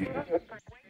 Thank you.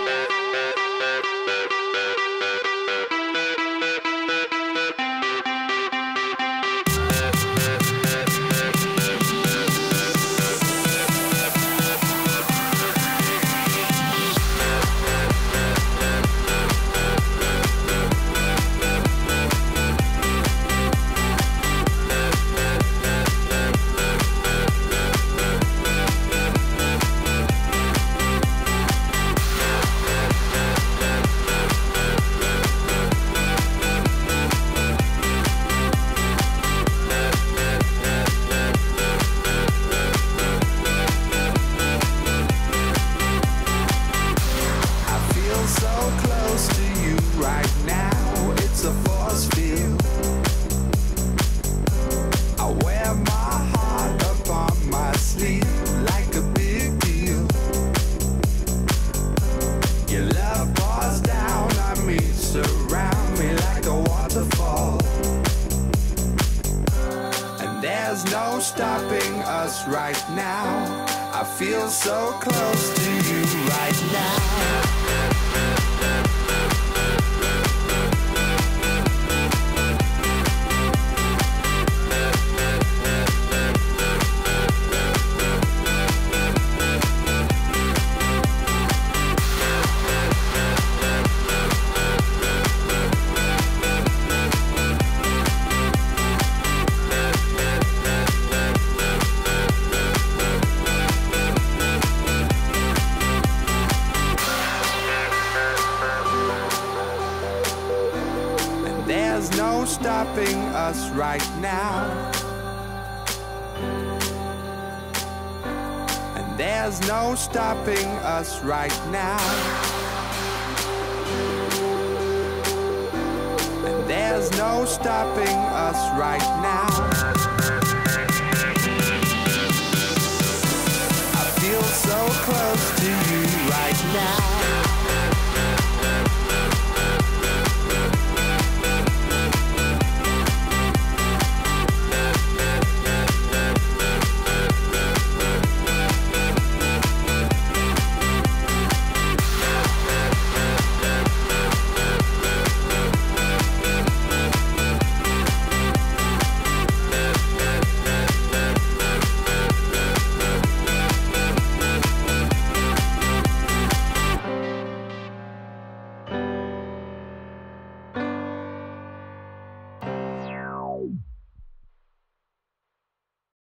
Stopping us right now. I feel so close to you right now. And there's no stopping us right now. And there's no stopping us right now.